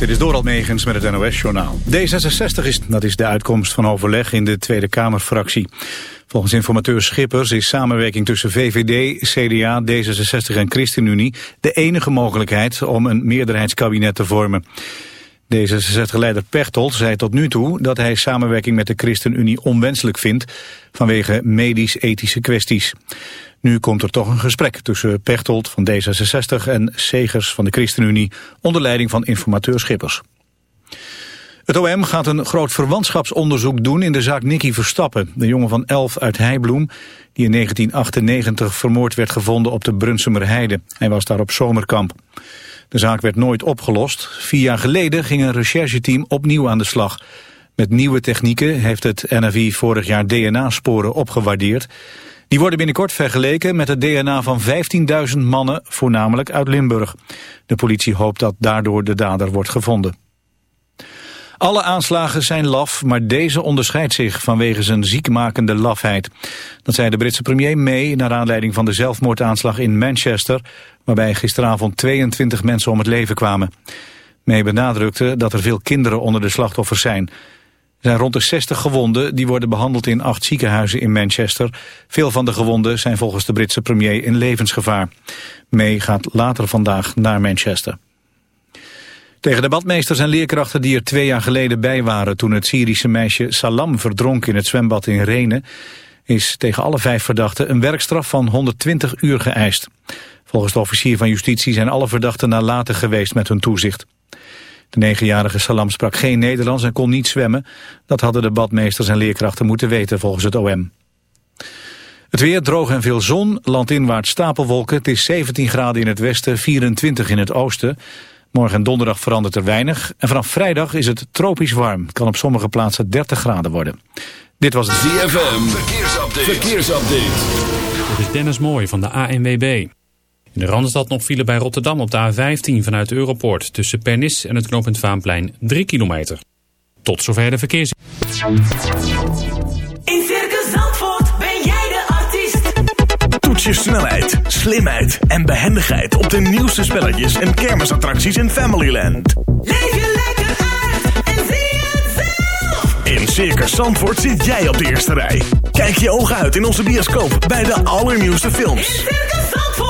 Dit is Doral Megens met het NOS-journaal. D66 is, dat is de uitkomst van overleg in de Tweede Kamerfractie. Volgens informateur Schippers is samenwerking tussen VVD, CDA, D66 en ChristenUnie... de enige mogelijkheid om een meerderheidskabinet te vormen. D66-leider Pechtold zei tot nu toe dat hij samenwerking met de ChristenUnie onwenselijk vindt... vanwege medisch-ethische kwesties. Nu komt er toch een gesprek tussen Pechtold van D66 en Segers van de ChristenUnie onder leiding van informateur Schippers. Het OM gaat een groot verwantschapsonderzoek doen in de zaak Nicky Verstappen, de jongen van 11 uit Heibloem, die in 1998 vermoord werd gevonden op de Brunsumer Heide. Hij was daar op zomerkamp. De zaak werd nooit opgelost. Vier jaar geleden ging een rechercheteam opnieuw aan de slag. Met nieuwe technieken heeft het NFI vorig jaar DNA-sporen opgewaardeerd. Die worden binnenkort vergeleken met het DNA van 15.000 mannen, voornamelijk uit Limburg. De politie hoopt dat daardoor de dader wordt gevonden. Alle aanslagen zijn laf, maar deze onderscheidt zich vanwege zijn ziekmakende lafheid. Dat zei de Britse premier May naar aanleiding van de zelfmoordaanslag in Manchester, waarbij gisteravond 22 mensen om het leven kwamen. May benadrukte dat er veel kinderen onder de slachtoffers zijn. Er zijn rond de 60 gewonden die worden behandeld in acht ziekenhuizen in Manchester. Veel van de gewonden zijn volgens de Britse premier in levensgevaar. May gaat later vandaag naar Manchester. Tegen de badmeesters en leerkrachten die er twee jaar geleden bij waren... toen het Syrische meisje Salam verdronk in het zwembad in Renen... is tegen alle vijf verdachten een werkstraf van 120 uur geëist. Volgens de officier van justitie zijn alle verdachten nalatig geweest met hun toezicht. De negenjarige Salam sprak geen Nederlands en kon niet zwemmen. Dat hadden de badmeesters en leerkrachten moeten weten volgens het OM. Het weer droog en veel zon, landinwaarts stapelwolken. Het is 17 graden in het westen, 24 in het oosten. Morgen en donderdag verandert er weinig. En vanaf vrijdag is het tropisch warm. Het kan op sommige plaatsen 30 graden worden. Dit was het ZFM. Verkeersupdate. Verkeersupdate. Dit is Dennis Mooij van de ANWB. In de Randstad nog file bij Rotterdam op de A15 vanuit de Europoort. Tussen Pernis en het knooppunt Vaanplein 3 kilometer. Tot zover de verkeers. In Circus Zandvoort ben jij de artiest. Toets je snelheid, slimheid en behendigheid op de nieuwste spelletjes en kermisattracties in Familyland. Leef je lekker uit en zie het zelf. In Circus Zandvoort zit jij op de eerste rij. Kijk je ogen uit in onze bioscoop bij de allernieuwste films. In Circus Zandvoort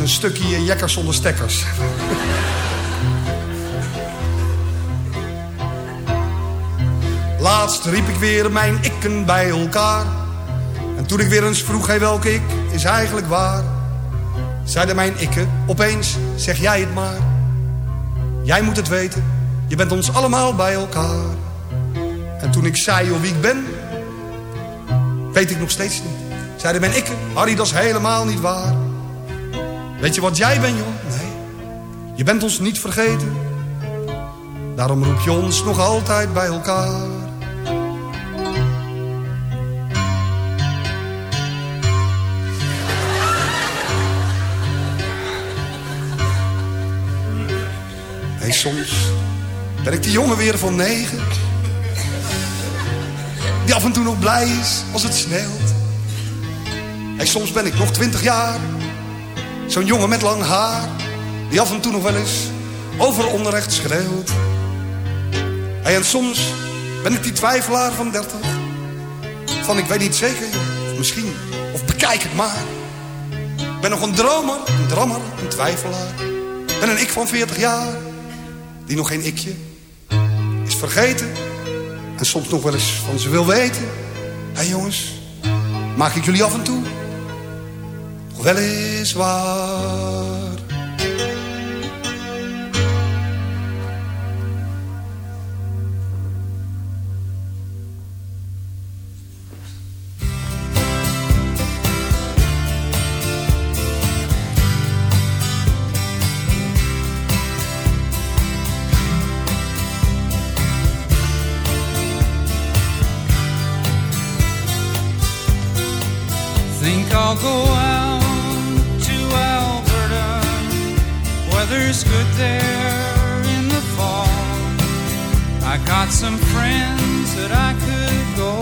Een stukje jekkers zonder stekkers. Laatst riep ik weer mijn ikken bij elkaar. En toen ik weer eens vroeg, hey, welke ik is eigenlijk waar? Zeiden mijn ikken, opeens zeg jij het maar. Jij moet het weten, je bent ons allemaal bij elkaar. En toen ik zei joh, wie ik ben, weet ik nog steeds niet. Zeiden mijn ikken, Harry, dat is helemaal niet waar. Weet je wat jij bent, joh? Nee, je bent ons niet vergeten. Daarom roep je ons nog altijd bij elkaar. Hey, soms ben ik die jongen weer van negen. Die af en toe nog blij is als het sneeuwt. Hey, soms ben ik nog twintig jaar Zo'n jongen met lang haar, die af en toe nog wel eens over onrecht schreeuwt. Hey, en soms ben ik die twijfelaar van dertig. Van ik weet niet zeker, misschien, of bekijk het maar. Ik ben nog een dromer, een drammer, een twijfelaar. En een ik van 40 jaar, die nog geen ikje is vergeten. En soms nog wel eens van ze wil weten. Hé hey jongens, maak ik jullie af en toe weliswaar. I'll go is good there in the fall. I got some friends that I could go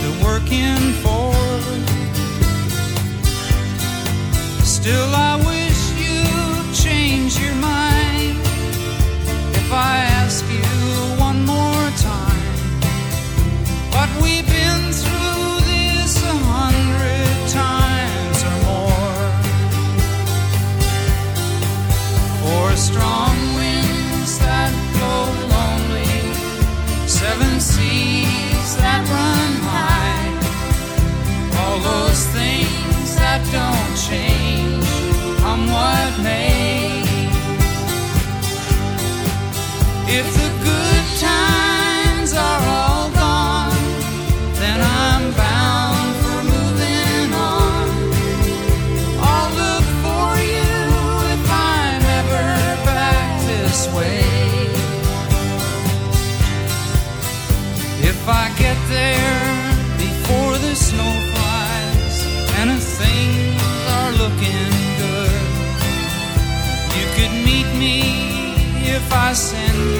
to work in for. Still, I name. if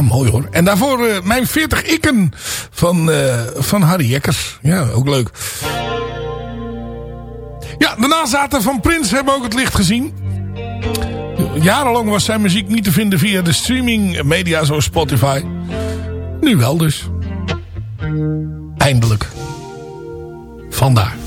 Mooi hoor. En daarvoor eh, mijn 40 ikken van, eh, van Harry Jekkers. Ja, ook leuk. Ja, de nazaten van Prins hebben ook het licht gezien. Jarenlang was zijn muziek niet te vinden via de streaming media zoals Spotify. Nu wel dus. Eindelijk. Vandaar.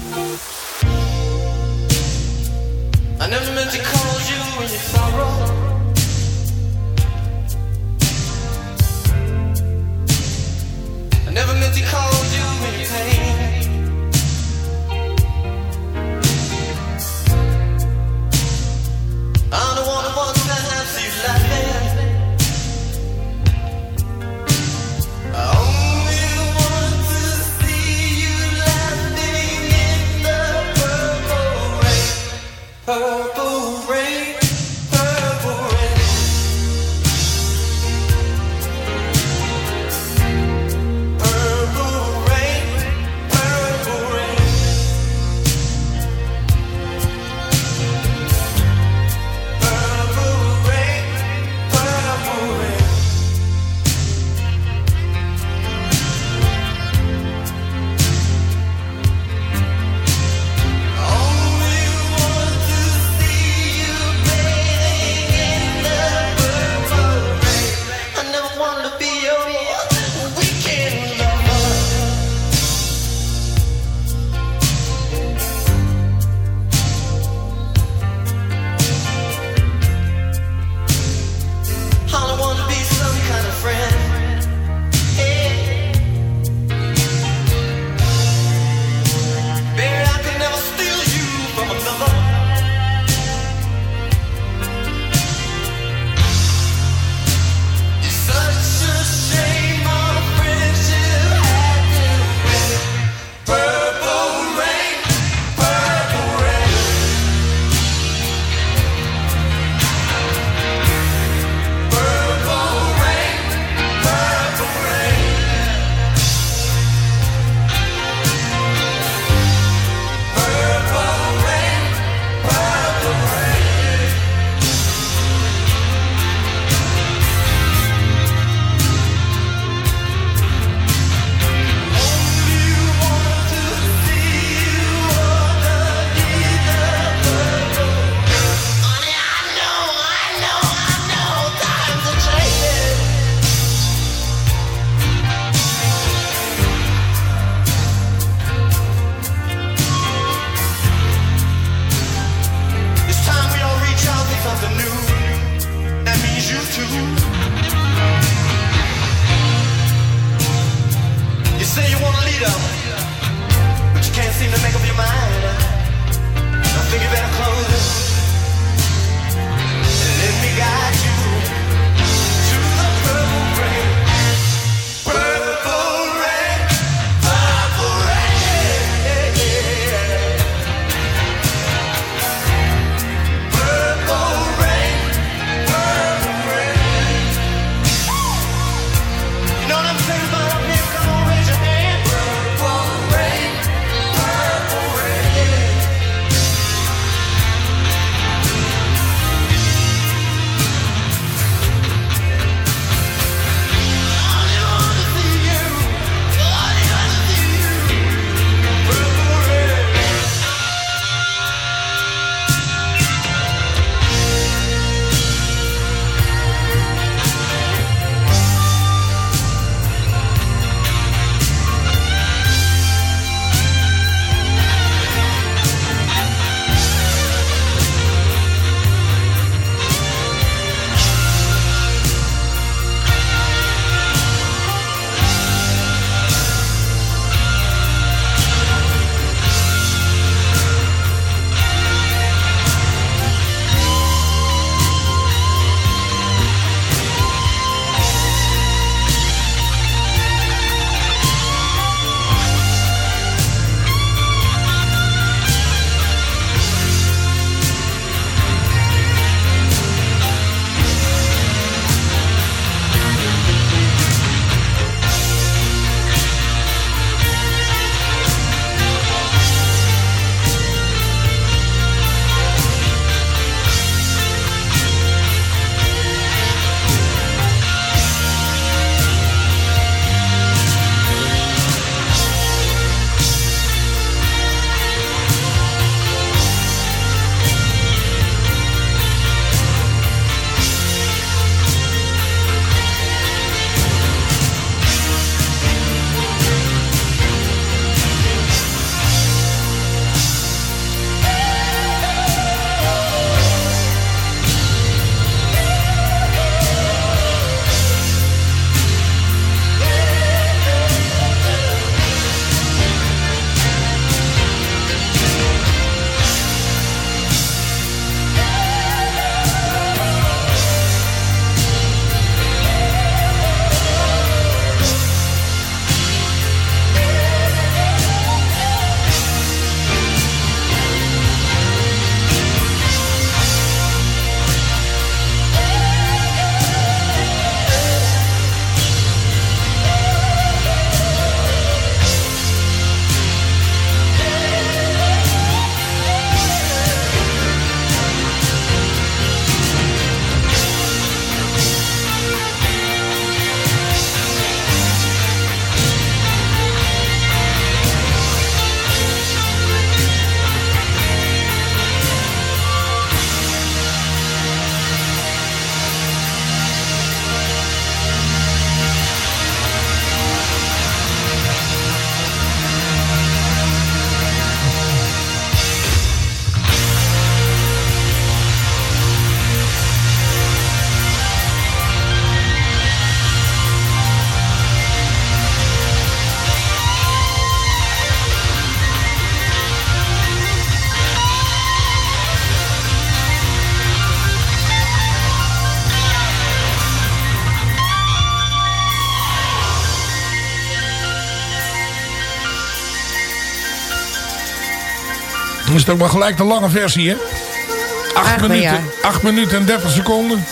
Het ook maar gelijk de lange versie, hè? 8 Ach, maar minuten, ja. 8 minuten en 30 seconden.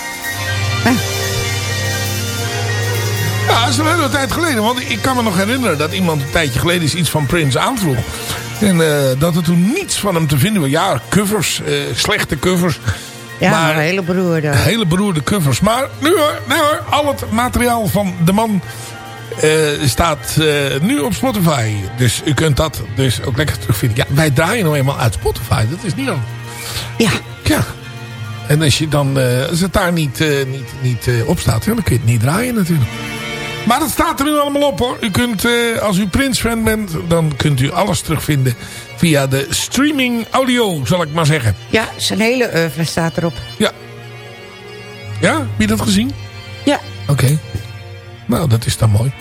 Ja, dat is een hele tijd geleden. Want ik kan me nog herinneren dat iemand een tijdje geleden iets van Prince aanvroeg. En eh, dat er toen niets van hem te vinden was. Ja, covers, eh, slechte covers. Ja, Maar- hele beroerde. Hele beroerde covers. Maar nu hoor, nee hoor, al het materiaal van de man eh, staat eh, nu op Spotify. Dus u kunt dat dus ook lekker terugvinden. Ja, wij draaien nou eenmaal uit Spotify. Dat is niet anders. Ja. Ja. En als, je dan, eh, als het daar niet, niet, niet op staat, dan kun je het niet draaien natuurlijk. Maar dat staat er nu allemaal op hoor. U kunt, als u Prince-fan bent, dan kunt u alles terugvinden via de streaming audio, zal ik maar zeggen. Ja, zijn hele oeuvre staat erop. Ja. Ja, heb je dat gezien? Ja. Oké. Nou, dat is dan mooi.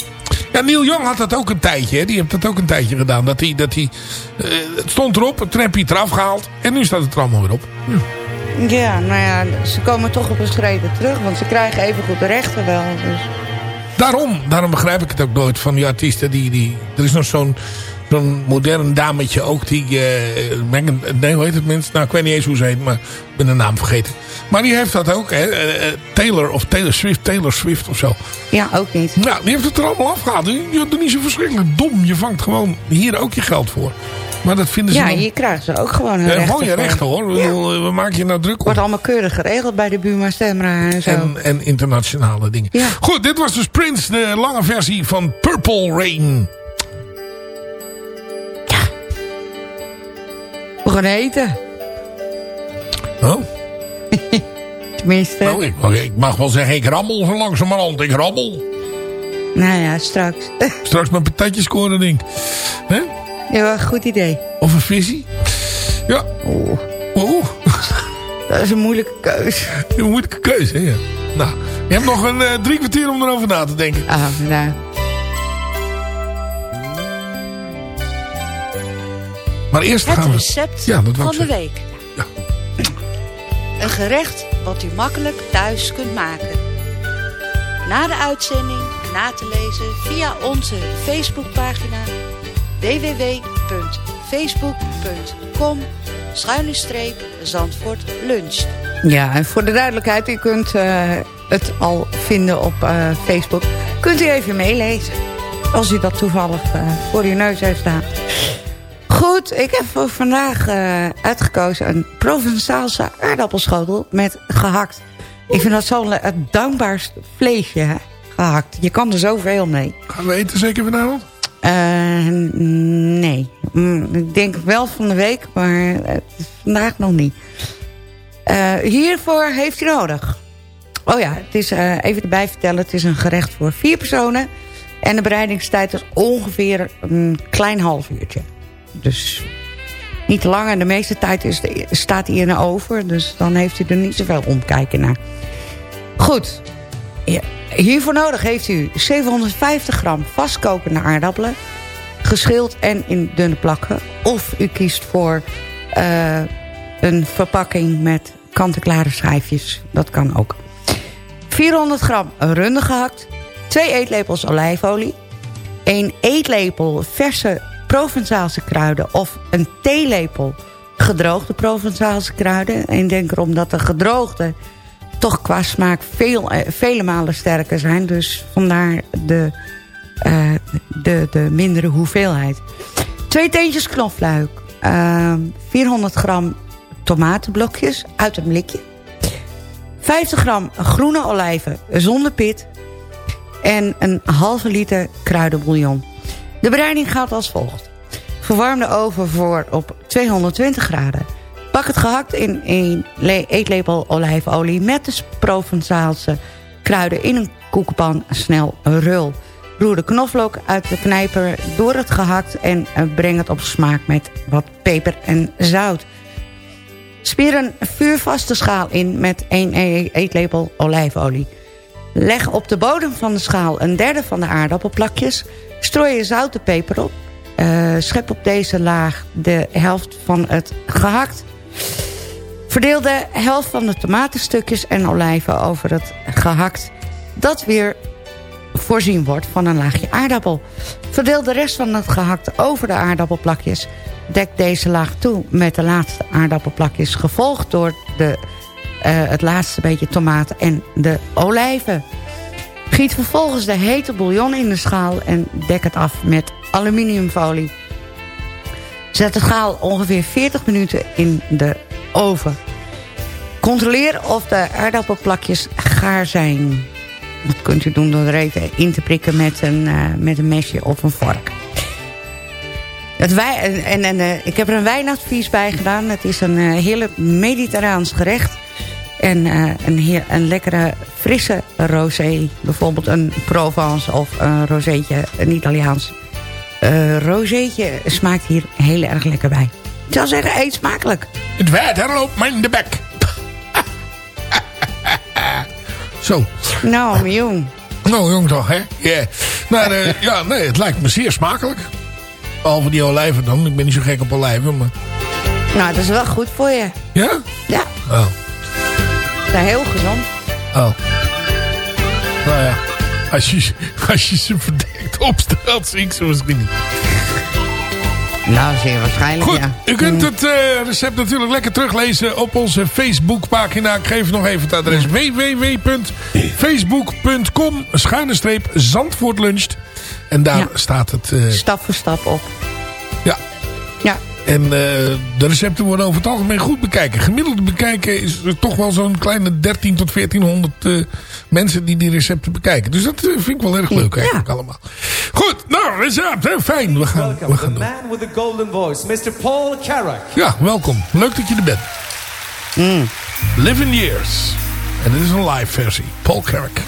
Ja, Neil Young had dat ook een tijdje. Hè? Die heeft dat ook een tijdje gedaan. Dat hij, dat hij, eh, het stond erop, het heb je eraf gehaald. En nu staat het er allemaal weer op. Ja. Ja, nou ja, ze komen toch op een schreden terug. Want ze krijgen even goed de rechten wel. Dus. Daarom, daarom begrijp ik het ook nooit van die artiesten. Die, die, er is nog zo'n zo'n modern dametje ook. Die, Megan, nee, hoe heet het mensen? Nou, ik weet niet eens hoe ze heet, maar ik ben de naam vergeten. Maar die heeft dat ook. Hè? eh, eh, Taylor of Taylor Swift, Taylor Swift of zo. Ja, ook niet. Nou, die heeft het er allemaal afgehaald. Je je doet niet zo verschrikkelijk dom. Je vangt gewoon hier ook je geld voor. Maar dat vinden ze Ja, dan- hier krijgen ze ook gewoon hun Ja, rechten gewoon je rechten hoor. Bedoel, We maken je nou druk op. Wordt allemaal keurig geregeld bij de Buma Stemra en zo. En, en internationale dingen. Ja. Goed, dit was dus Prince, de lange versie van Purple Rain. We gaan eten. Oh, Tenminste. nou, ik, mag- ik mag wel zeggen, ik rammel zo langzamerhand. Ik rammel. Nou ja, straks. Straks mijn patatjes scoren, denk ik. Hè? ja, goed idee. Of een visie. Ja. Oeh, Oeh, dat is een moeilijke keus. een moeilijke keuze, hè? ja. Nou, je hebt nog een eh, drie kwartier om erover na te denken. Ah, nou. Maar eerst Het gaan we... recept Ja, dat van de week. Ja. Een gerecht wat u makkelijk thuis kunt maken. Na de uitzending na te lezen via onze Facebookpagina www.facebook.com Zandvoort luncht. Ja, en voor de duidelijkheid, u kunt eh, het al vinden op eh, Facebook. Kunt u even meelezen. Als u dat toevallig eh, voor uw neus heeft staan. Goed, ik heb voor vandaag eh, uitgekozen een Provençaalse aardappelschotel met gehakt. Ik vind dat zo'n dankbaarste vleesje, hè, gehakt. Je kan er zoveel mee. Gaan we eten zeker vanavond? Eh, nee. Mm, ik denk wel van de week, maar is vandaag nog niet. Eh, hiervoor heeft u nodig. Oh ja, het is, eh, even erbij vertellen. Het is een gerecht voor vier personen. En de bereidingstijd is ongeveer een klein half uurtje. Dus niet lang. En de meeste tijd is de- staat hij de oven. Dus dan heeft u er niet zoveel omkijken naar. Goed. Hiervoor nodig heeft u 750 gram vastkokende aardappelen. Geschild en in dunne plakken. Of u kiest voor eh, een verpakking met kant-en-klare schijfjes. Dat kan ook. 400 gram runde gehakt. 2 eetlepels olijfolie. 1 eetlepel verse Provençaalse kruiden. Of een theelepel gedroogde Provençaalse kruiden. En ik denk erom dat de gedroogde toch qua smaak veel, eh, vele malen sterker zijn. Dus vandaar de, eh, de, de mindere hoeveelheid. Twee teentjes knofluik. ehm, 400 gram tomatenblokjes uit een blikje. 50 gram groene olijven zonder pit. En een halve liter kruidenbouillon. De bereiding gaat als volgt. Verwarm de oven voor op 220 graden. Pak het gehakt in een le- eetlepel olijfolie met de Provençaalse kruiden in een koekenpan snel rul. Roer de knoflook uit de knijper door het gehakt en eh, breng het op smaak met wat peper en zout. Spier een vuurvaste schaal in met 1 e- eetlepel olijfolie. Leg op de bodem van de schaal een derde van de aardappelplakjes. Strooi je zout en peper op. Eh, schep op deze laag de helft van het gehakt. Verdeel de helft van de tomatenstukjes en olijven over het gehakt. Dat weer voorzien wordt van een laagje aardappel. Verdeel de rest van het gehakt over de aardappelplakjes. dek deze laag toe met de laatste aardappelplakjes... gevolgd door de, eh, het laatste beetje tomaten en de olijven. Giet vervolgens de hete bouillon in de schaal... en dek het af met aluminiumfolie. Zet de schaal ongeveer 40 minuten in de oven. Controleer of de aardappelplakjes gaar zijn. Dat kunt u doen door er even in te prikken met een, eh, met een mesje of een vork. Het en, eh, ik heb er een wijnadvies bij gedaan. Het is een uh, mediterraans gerecht. En eh, een, heer, een lekkere frisse rosé. Bijvoorbeeld een Provence of een rozeetje, een Italiaans. Uh, rozeetje smaakt hier heel erg lekker bij. Ik zou zeggen, eet smakelijk. Het water loopt me in de bek. Zo. Nou, mijn jong. Nou, jong toch, hè? Yeah. Maar uh, ja, nee, het lijkt me zeer smakelijk. Behalve die olijven dan. Ik ben niet zo gek op olijven, maar... Nou, dat is wel goed voor je. Ja? Ja. Oh. Heel gezond. Oh. Nou ja. Als je, als je ze verdekt opstelt, zie ik ze misschien niet. Nou, zeer waarschijnlijk, Goed, ja. u kunt Mm. het eh, recept natuurlijk lekker teruglezen op onze Facebookpagina. Ik geef nog even het adres. www.facebook.com schuine streep Zandvoort luncht. En daar Ja. staat het... eh, Stap voor stap op. ja. Ja. En eh, de recepten worden over het algemeen goed bekijken. Gemiddeld bekijken is er toch wel zo'n kleine 13 tot 1400 eh, mensen die die recepten bekijken. Dus dat eh, vind ik wel erg leuk eigenlijk allemaal. Goed, nou recept, hè, fijn. We gaan, we Welcome, gaan the man with the golden voice, Mr. Paul Carrack. Ja, welkom. Leuk dat je er bent. Live in Years. En dit is een live versie. Paul Carrack.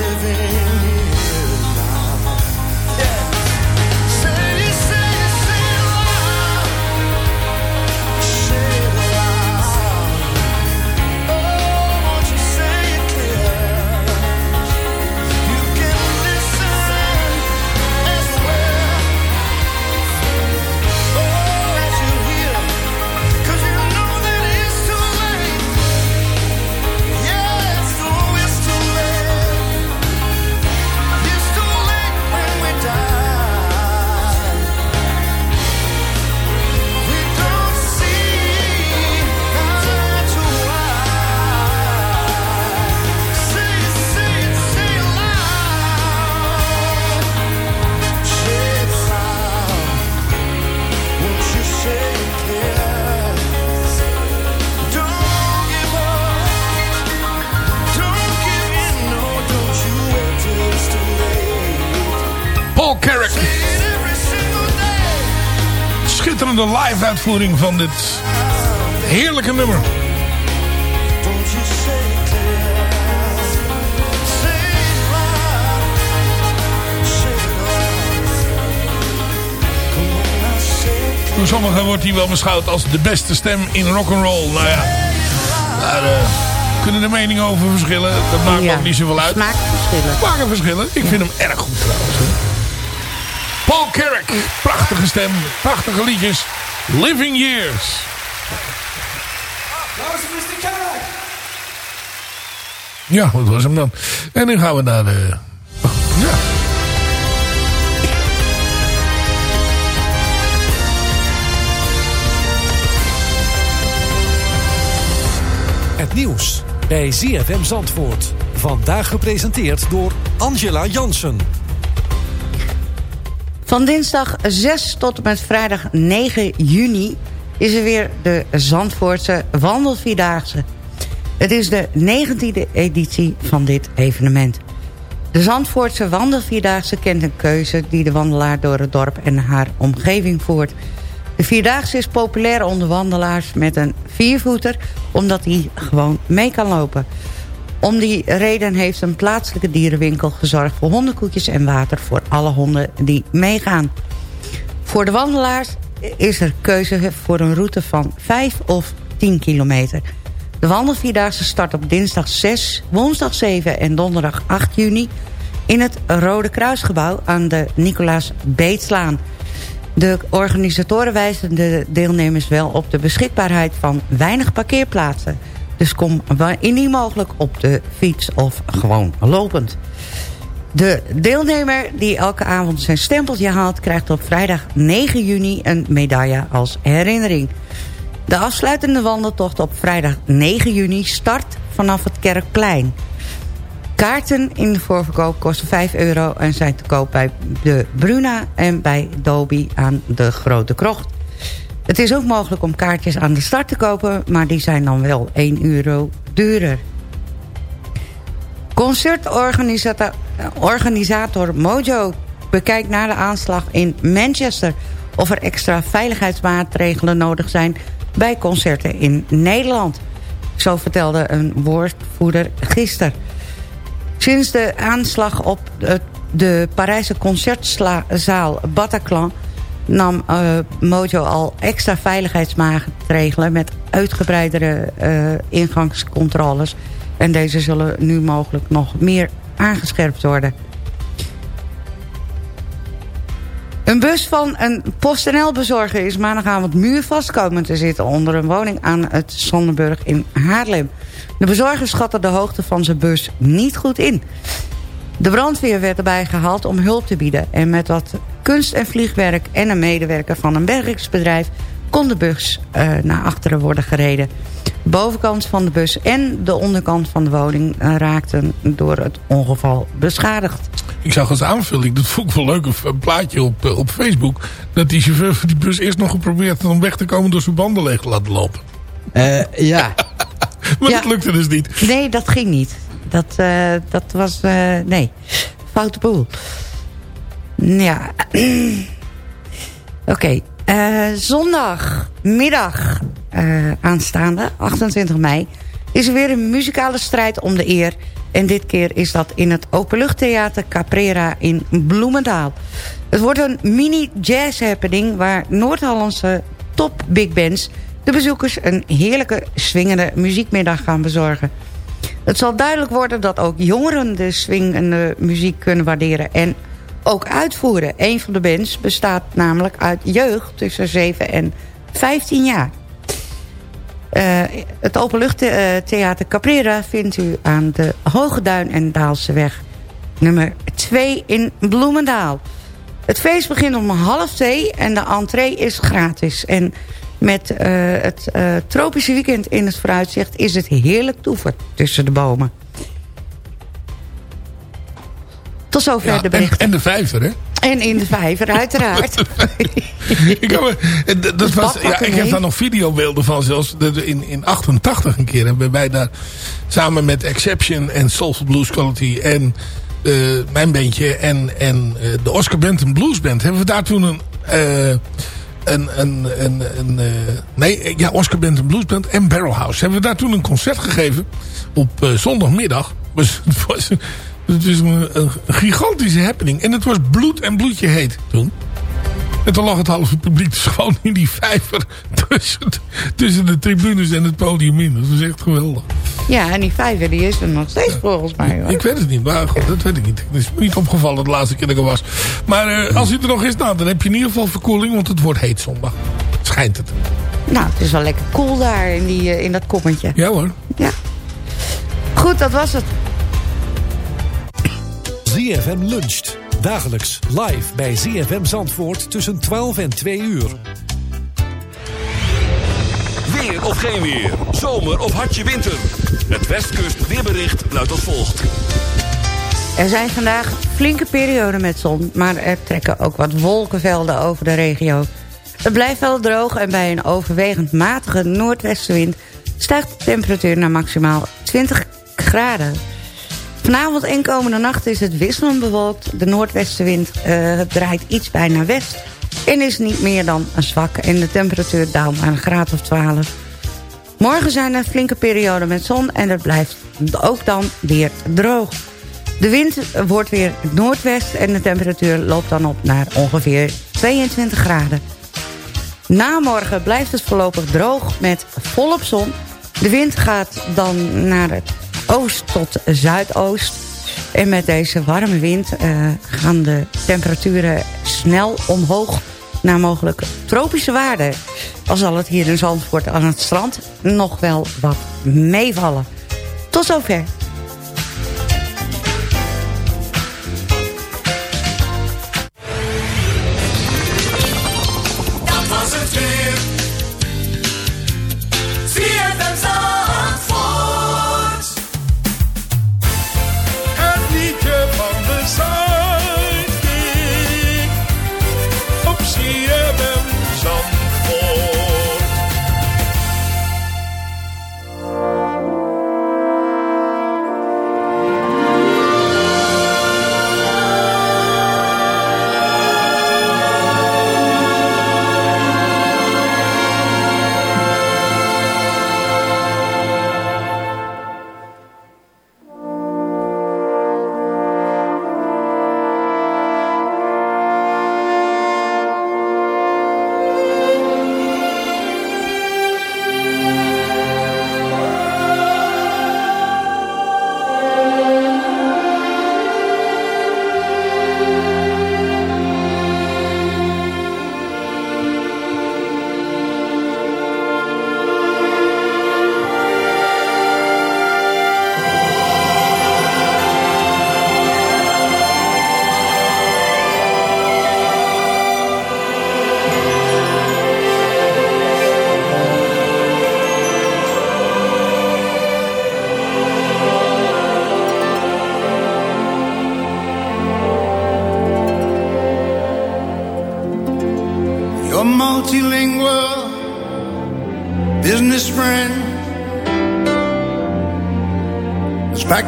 living. Uitvoering van dit heerlijke nummer. Door sommigen wordt hij wel beschouwd als de beste stem in rock'n'roll. Nou ja, daar eh, kunnen de meningen over verschillen. Dat maakt Ja, ook niet zoveel uit. Smaakverschillen. Smaken verschillen. Ik vind hem erg goed trouwens. Paul Carrick. Prachtige stem. Prachtige liedjes. Living Years. Ja, dat was hem dan. En nu gaan we naar de... Ja. Het nieuws bij ZFM Zandvoort. Vandaag gepresenteerd door Angela Jansen. Van dinsdag 6 tot en met vrijdag 9 juni is er weer de Zandvoortse Wandelvierdaagse. Het is de 19e editie van dit evenement. De Zandvoortse Wandelvierdaagse kent een keuze die de wandelaar door het dorp en haar omgeving voert. De Vierdaagse is populair onder wandelaars met een viervoeter... omdat hij gewoon mee kan lopen. Om die reden heeft een plaatselijke dierenwinkel gezorgd... voor hondenkoetjes en water voor alle honden die meegaan. Voor de wandelaars is er keuze voor een route van 5 of 10 kilometer. De wandelvierdaagse start op dinsdag 6, woensdag 7 en donderdag 8 juni... in het Rode Kruisgebouw aan de Nicolaas Beetslaan... De organisatoren wijzen de deelnemers wel op de beschikbaarheid van weinig parkeerplaatsen. Dus kom indien mogelijk op de fiets of gewoon lopend. De deelnemer die elke avond zijn stempeltje haalt... krijgt op vrijdag 9 juni een medaille als herinnering. De afsluitende wandeltocht op vrijdag 9 juni start vanaf het Kerkplein. Kaarten in de voorverkoop kosten 5 euro en zijn te koop bij de Bruna en bij Dobi aan de Grote Krocht. Het is ook mogelijk om kaartjes aan de start te kopen, maar die zijn dan wel 1 euro duurder. Concertorganisator organisator Mojo bekijkt na de aanslag in Manchester... of er extra veiligheidsmaatregelen nodig zijn bij concerten in Nederland. Zo vertelde een woordvoerder gisteren. Sinds de aanslag op de Parijse concertzaal Bataclan... nam eh, Mojo al extra veiligheidsmaatregelen... met uitgebreidere eh, ingangscontroles. En deze zullen nu mogelijk nog meer aangescherpt worden. Een bus van een PostNL-bezorger is maandagavond muurvast komen te zitten... onder een woning aan het Sonnenburg in Haarlem. De bezorger schatte de hoogte van zijn bus niet goed in. De brandweer werd erbij gehaald om hulp te bieden... en met wat kunst- en vliegwerk en een medewerker van een bergingsbedrijf... kon de bus eh, naar achteren worden gereden. De bovenkant van de bus en de onderkant van de woning... eh, raakten door het ongeval beschadigd. Ik zag als aanvulling, dat vond ik wel leuk, een plaatje op, eh, op Facebook. Dat die chauffeur van die bus eerst nog geprobeerd had om weg te komen door zijn banden leeg te laten lopen. ja. Maar Ja. dat lukte dus niet. Nee, dat ging niet. Dat, eh, dat was... eh, nee, foute boel. Ja. Oké. eh, zondagmiddag eh, aanstaande, 28 mei... is er weer een muzikale strijd om de eer. En dit keer is dat in het Openluchttheater Caprera in Bloemendaal. Het wordt een mini jazz happening... waar Noord-Hollandse top big bands... de bezoekers een heerlijke swingende muziekmiddag gaan bezorgen. Het zal duidelijk worden dat ook jongeren de swingende muziek kunnen waarderen... en ook uitvoeren. Een van de bands bestaat namelijk uit jeugd tussen 7 en 15 jaar. Eh, het Openluchttheater Caprera vindt u aan de Hoge Duin en Daalseweg nummer 2 in Bloemendaal. Het feest begint om half twee en de entree is gratis. En met eh, het eh, tropische weekend in het vooruitzicht is het heerlijk toeven tussen de bomen. Tot zover Ja, de en, bericht. en de vijver, hè? En in de vijver, uiteraard. ik, me- en dat- dat was, ja, ik heb daar nog videobeelden van zelfs. In, in 88 een keer hebben wij daar samen met Exception en Soulful Blues Quality en eh, mijn bandje en, en eh, de Oscar Benton Blues Band hebben we daar toen een, eh, een, een, een, een, eh, nee, ja, Oscar Band en Blues Band en Barrelhouse. Hebben we daar toen een concert gegeven op eh, zondagmiddag. Dus het was, het was een, een gigantische happening. En het was bloed en bloedje heet toen. En toen lag het halve publiek dus gewoon in die vijver tussen, tussen de tribunes en het podium in. Dat was echt geweldig. Ja, en die vijver die is er nog steeds volgens mij. Hoor. Ik weet het niet, maar goed, dat weet ik niet. Het is me niet opgevallen de laatste keer dat ik er was. Maar eh, als hij er nog is, nou, dan heb je in ieder geval verkoeling, want het wordt heet zondag. Schijnt het. Nou, het is wel lekker cool daar in, die, eh, in dat kommetje. Ja hoor. Ja. Goed, dat was het. ZFM luncht. Dagelijks live bij ZFM Zandvoort tussen 12 en 2 uur. Weer of geen weer. Zomer of hartje winter. Het Westkust weerbericht luidt als volgt. Er zijn vandaag flinke perioden met zon, maar er trekken ook wat wolkenvelden over de regio. Het blijft wel droog en bij een overwegend matige noordwestenwind stijgt de temperatuur naar maximaal 20 graden. Vanavond en komende nacht is het wisselend bewolkt. De noordwestenwind eh, draait iets bij naar west en is niet meer dan een zwak en de temperatuur daalt naar een graad of 12. Morgen zijn er flinke perioden met zon en het blijft ook dan weer droog. De wind wordt weer noordwest en de temperatuur loopt dan op naar ongeveer 22 graden. Na morgen blijft het voorlopig droog met volop zon. De wind gaat dan naar het oost tot zuidoost. En met deze warme wind eh, gaan de temperaturen snel omhoog naar mogelijk tropische waarden. Al zal het hier in Zandvoort aan het strand nog wel wat meevallen. Tot zover.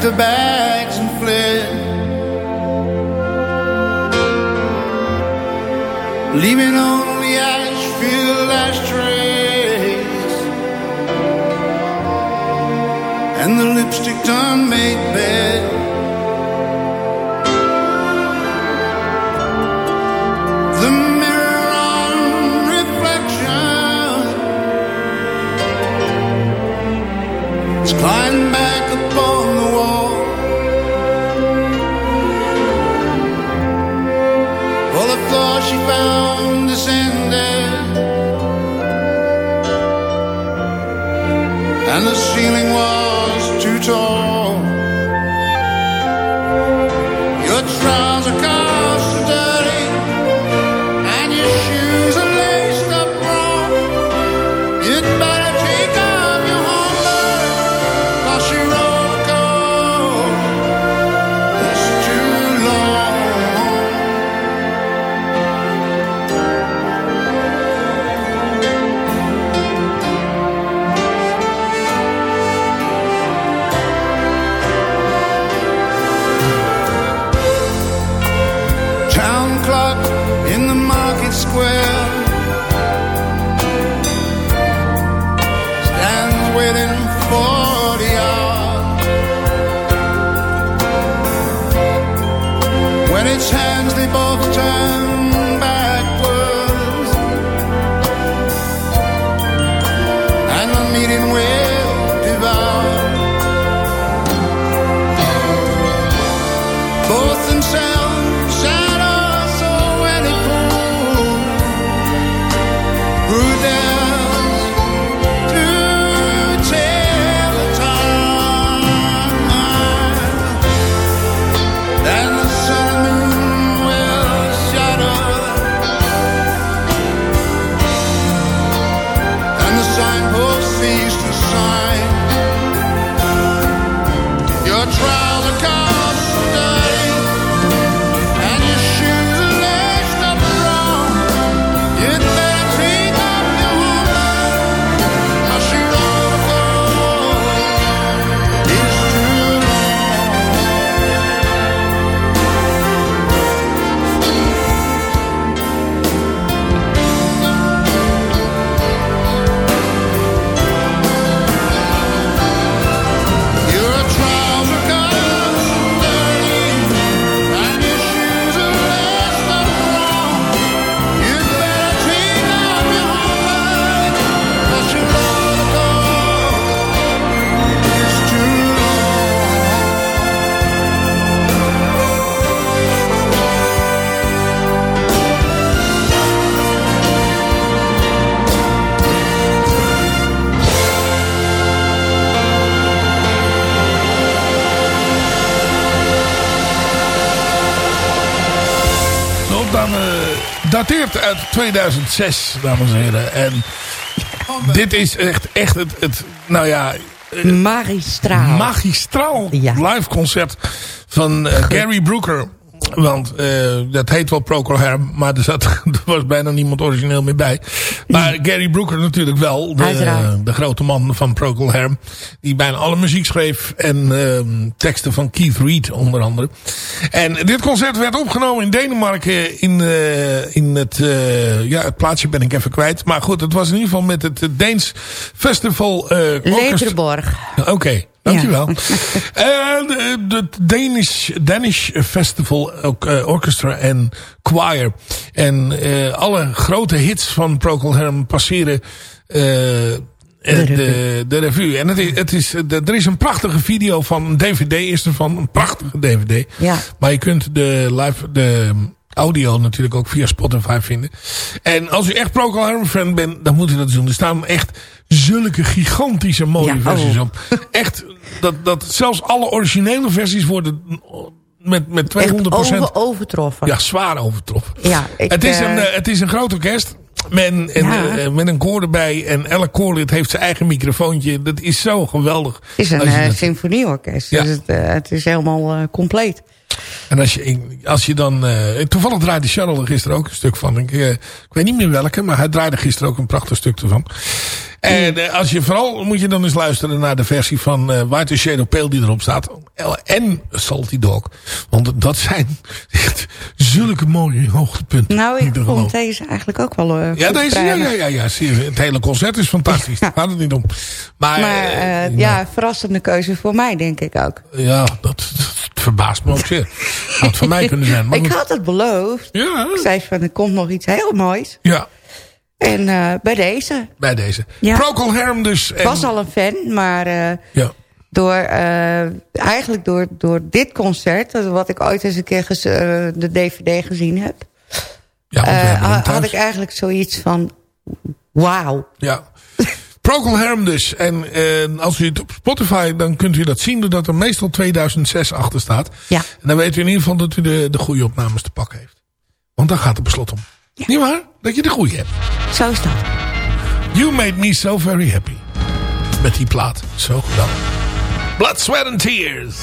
back to back dateert uit 2006, dames en heren. En dit is echt, echt het, het nou ja... Magistraal. Magistraal live concert van eh, Gary Brooker. Want eh, dat heet wel Procol Harum, maar er, zat, er was bijna niemand origineel meer bij. Maar Gary Brooker natuurlijk wel, de, Uiteraard. de grote man van Procol Harum. Die bijna alle muziek schreef en ehm, teksten van Keith Reed onder andere. En dit concert werd opgenomen in Denemarken in, eh, in het, eh, ja, het plaatsje ben ik even kwijt. Maar goed, het was in ieder geval met het Deens Festival eh Orchestra- Leterborg. Dankjewel. En eh, de Danish, Danish Festival eh, Orchestra en Choir. En eh, alle grote hits van Procol Harum passeren... eh, eh, de, de, revue. En het is, het is, de- er is een prachtige video van een DVD is ervan. Een prachtige DVD. Ja. Maar je kunt de live, de audio natuurlijk ook via Spotify vinden. En als u echt Procol Harum fan bent, dan moet u dat doen. Er staan echt zulke gigantische mooie Ja, versies oh. op. Echt, dat, dat zelfs alle originele versies worden met, met 200 Echt over, overtroffen. ja, zwaar overtroffen. Ja, ik, het, is eh, een, eh, het is een groot orkest. Met, en, Ja. eh, met een koor erbij. En elk koorlid heeft zijn eigen microfoontje. Dat is zo geweldig. Het is een symfonieorkest. Ja. Dus het, het is helemaal compleet. En als je, als je dan... eh, toevallig draaide Charles er gisteren ook een stuk van. Ik, eh, ik weet niet meer welke, maar hij draaide gisteren ook een prachtig stuk ervan. En eh, als je vooral moet je dan eens luisteren naar de versie van eh White Shadow Pale die erop staat. En Salty Dog. Want dat zijn echt zulke mooie hoogtepunten. Nou, ik vond deze eigenlijk ook wel eh, Ja, deze, ja, ja, ja, ja, zie je, het hele concert is fantastisch. Daar gaat het niet om. Maar, Maar ja, verrassende keuze voor mij, denk ik ook. ja, dat verbaast me ook zeer. Had van mij kunnen zijn. Maar ik goed. had het beloofd. Ik zei van, er komt nog iets heel moois. Ja, En eh, bij deze. bij deze. Ja. Procol Harum dus. Ik En, was al een fan, maar eh, Ja. door, eh, eigenlijk door, door dit concert... wat ik ooit eens een keer de dvd gezien heb... Ja, had ik eigenlijk zoiets van... Wauw. Ja. Procol Harum dus. En eh, als u het op Spotify, dan kunt u dat zien... doordat er meestal 2006 achter staat. Ja. En dan weet u in ieder geval dat u de, de goede opnames te pakken heeft. Want daar gaat het beslot om. Niet waar? Dat je de goede hebt. Zo is dat. You made me so very happy. Met die plaat. Zo geweldig. Blood, Sweat and Tears.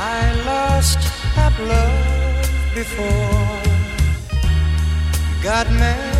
I lost that love before. Got mad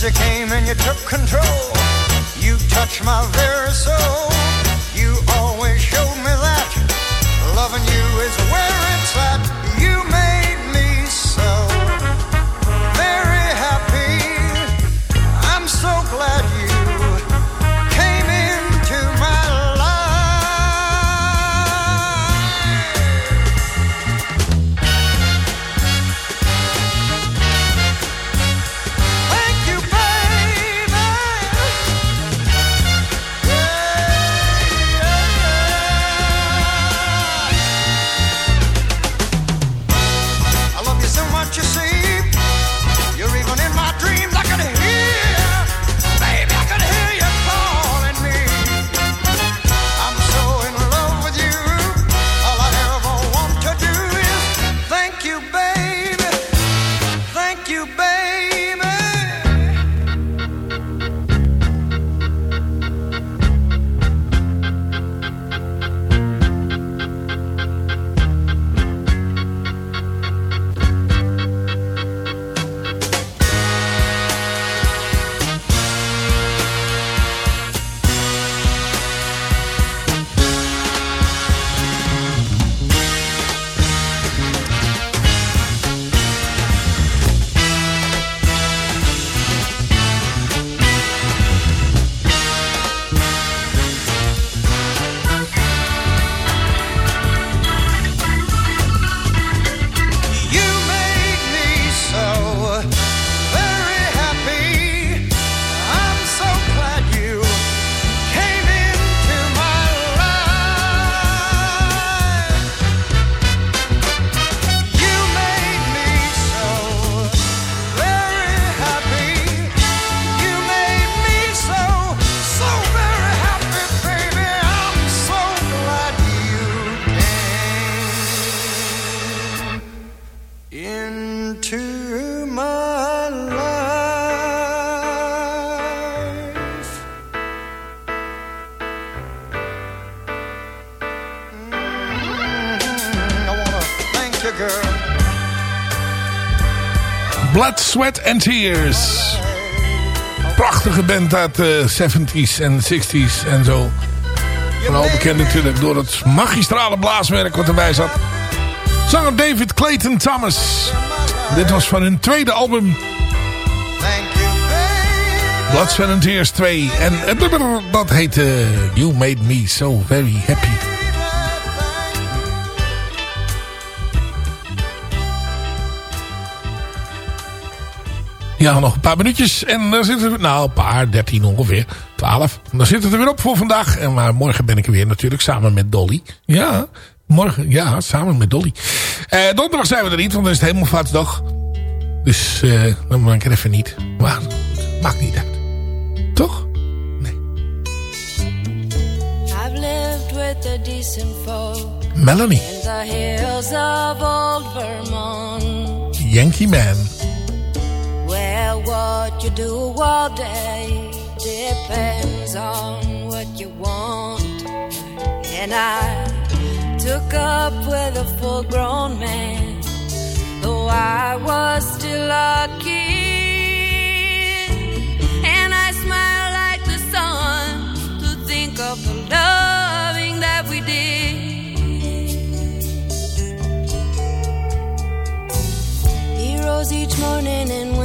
Cause you came and you took control. You touched my very soul. Blood, Sweat and Tears. Prachtige band uit de 70s en 60s en zo. Vooral bekend natuurlijk door het magistrale blaaswerk wat erbij zat. Zanger David Clayton Thomas. Dit was van hun tweede album. Blood, Sweat and Tears 2. En het nummer dat heette You Made Me So Very Happy. Ja, nog een paar minuutjes. En dan zitten we... Nou, een paar, dertien ongeveer. Twaalf. Dan zit het er weer op voor vandaag. En maar morgen ben ik er weer natuurlijk samen met Dolly. Ja, morgen. Ja, samen met Dolly. Eh, donderdag zijn we er niet, want dan is het helemaal Vatsdag. Dus eh, dan ben ik er even niet. Maar maakt niet uit. Toch? I've lived with a decent folk Melanie. in the hills of old Vermont, Yankee Man. Where what you do all day depends on what you want. And I took up with a full-grown man, though I was still a kid. And I smile like the sun to think of the loving that we did. He rose each morning and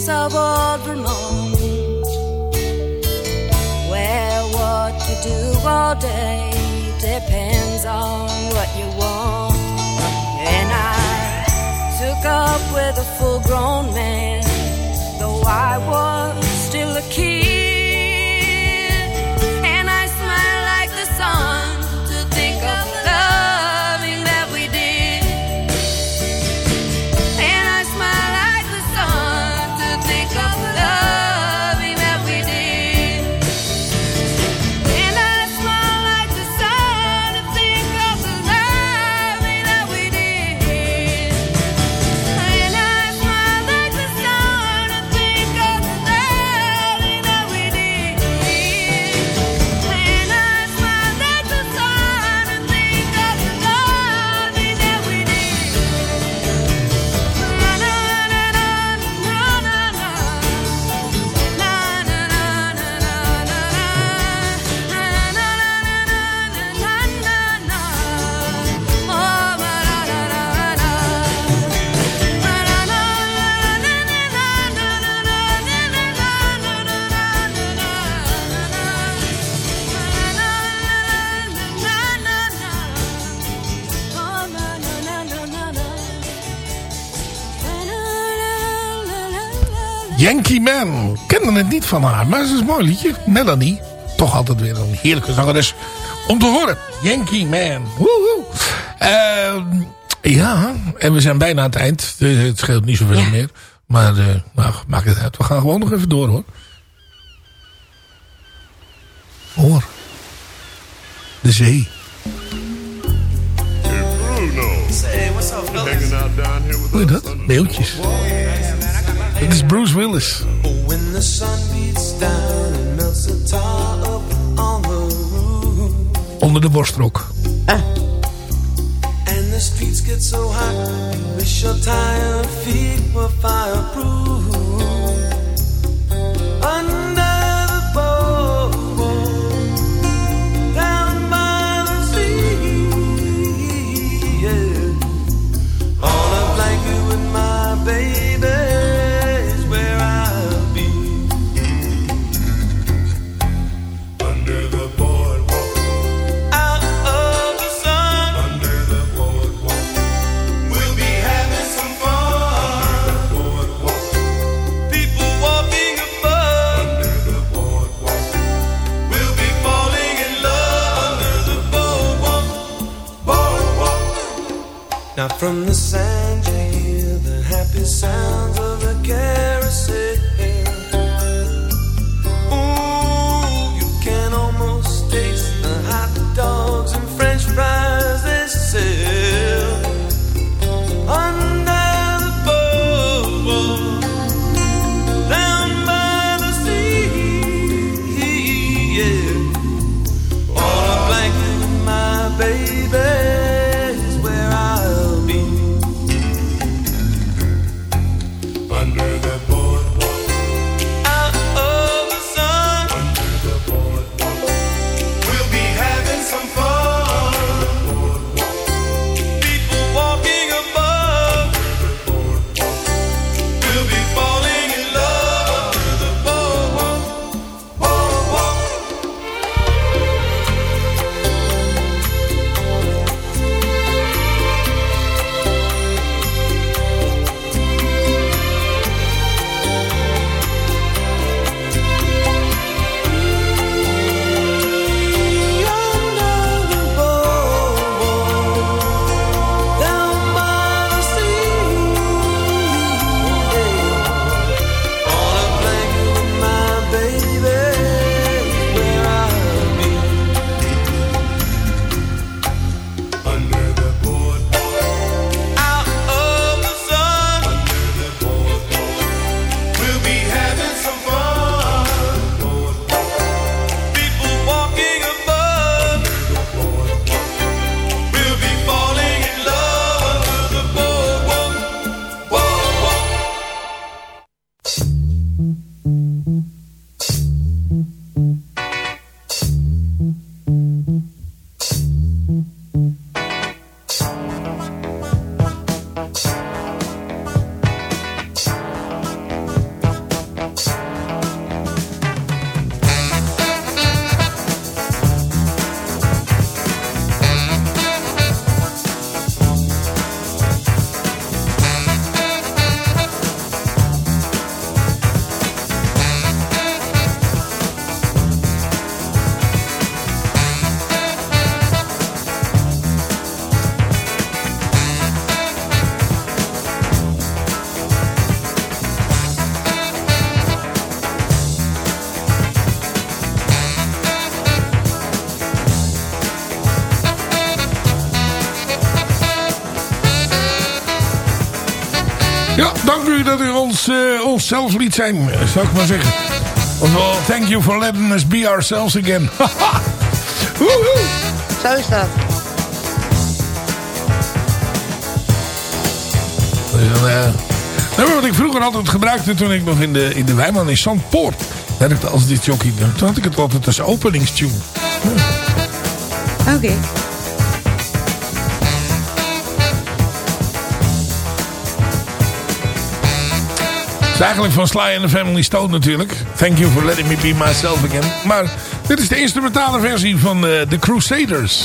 hills of old Vermont, where what you do all day depends on what you want. And I took up with a full grown man, Kende het niet van haar, maar het is een mooi liedje. Melanie. toch altijd weer een heerlijke zangeres om te horen. Yankee Man. Woehoe. Ehm, ja, en we zijn bijna aan het eind. Dus het scheelt niet zoveel meer. Maar eh, nou, maakt het uit. We gaan gewoon nog even door hoor. Hoor. De zee. Say, what's up, fellas? Hanging out down here with Hoor je dat? Meeltjes. Het is Bruce Willis. When the sun beats down and melts the tar up on the roof Onder de borstrok. And the streets get so hot You wish your tired feet were fireproof from onszelf liet zijn, zou ik maar zeggen. Oftewel, thank you for letting us be ourselves again. Woehoe. Zo is dat. Dus, eh, nummer wat ik vroeger altijd gebruikte toen ik nog in de, in de Wijnman in Zandpoort werkte als dit jockey. Toen had ik het altijd als openingstune. Oké. Is eigenlijk van Sly and the Family Stone natuurlijk. Thank you for letting me be myself again. Maar dit is de instrumentale versie van eh, The Crusaders.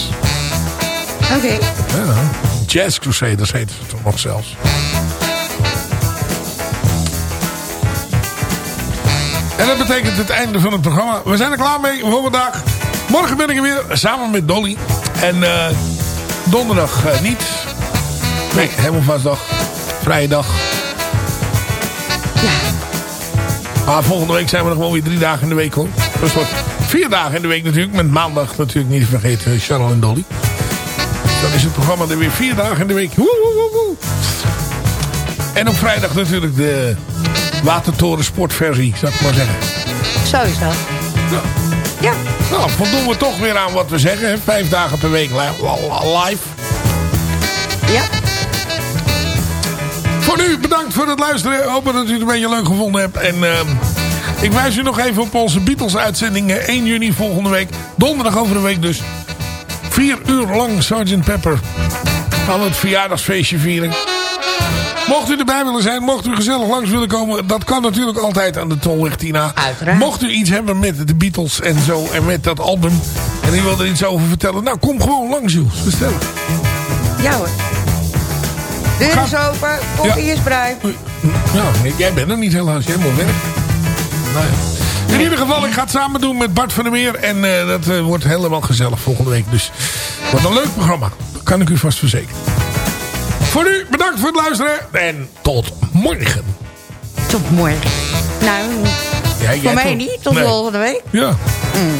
Oké. Ja, Jazz Crusaders heette ze toen nog zelfs. En dat betekent het einde van het programma. We zijn er klaar mee voor vandaag. Morgen ben ik er weer samen met Dolly. En eh, donderdag eh, niet. Nee, helemaal vastdag. Vrije Maar volgende week zijn we nog wel weer drie dagen in de week hoor. Dus vier dagen in de week natuurlijk. Met maandag natuurlijk niet te vergeten Charles en Dolly. Dan is het programma er weer vier dagen in de week. Woe, woe, woe, woe. En op vrijdag natuurlijk de Watertoren sportversie, zou ik maar zeggen. Sowieso. Ja. Ja. Nou, voldoen we toch weer aan wat we zeggen. Hè? Vijf dagen per week li- live. Ja. Voor nu bedankt voor het luisteren. Hoop dat u het een beetje leuk gevonden hebt. En ehm, ik wijs u nog even op onze Beatles uitzending eh, 1 juni volgende week. Donderdag over een week dus. Vier uur lang Sgt. Pepper. Aan het verjaardagsfeestje vieren. Mocht u erbij willen zijn, mocht u gezellig langs willen komen. Dat kan natuurlijk altijd aan de Tolweg Tina. Uiteraard. Mocht u iets hebben met de Beatles en zo. En met dat album. En u wil er iets over vertellen. Nou, kom gewoon langs Jules. Gezellig. Ja hoor. Deur is open, koffie is bruin. Ja, jij bent er niet helaas. Jij moet werken. Nou ja. In ieder geval, ik ga het samen doen met Bart van der Meer. En eh, dat eh, wordt helemaal gezellig volgende week. Dus wat een leuk programma. Dat kan ik u vast verzekeren. Voor nu, bedankt voor het luisteren. En tot morgen. Tot morgen. Nou, Ja, voor mij niet. Tot Nee. volgende week. Ja. Mm.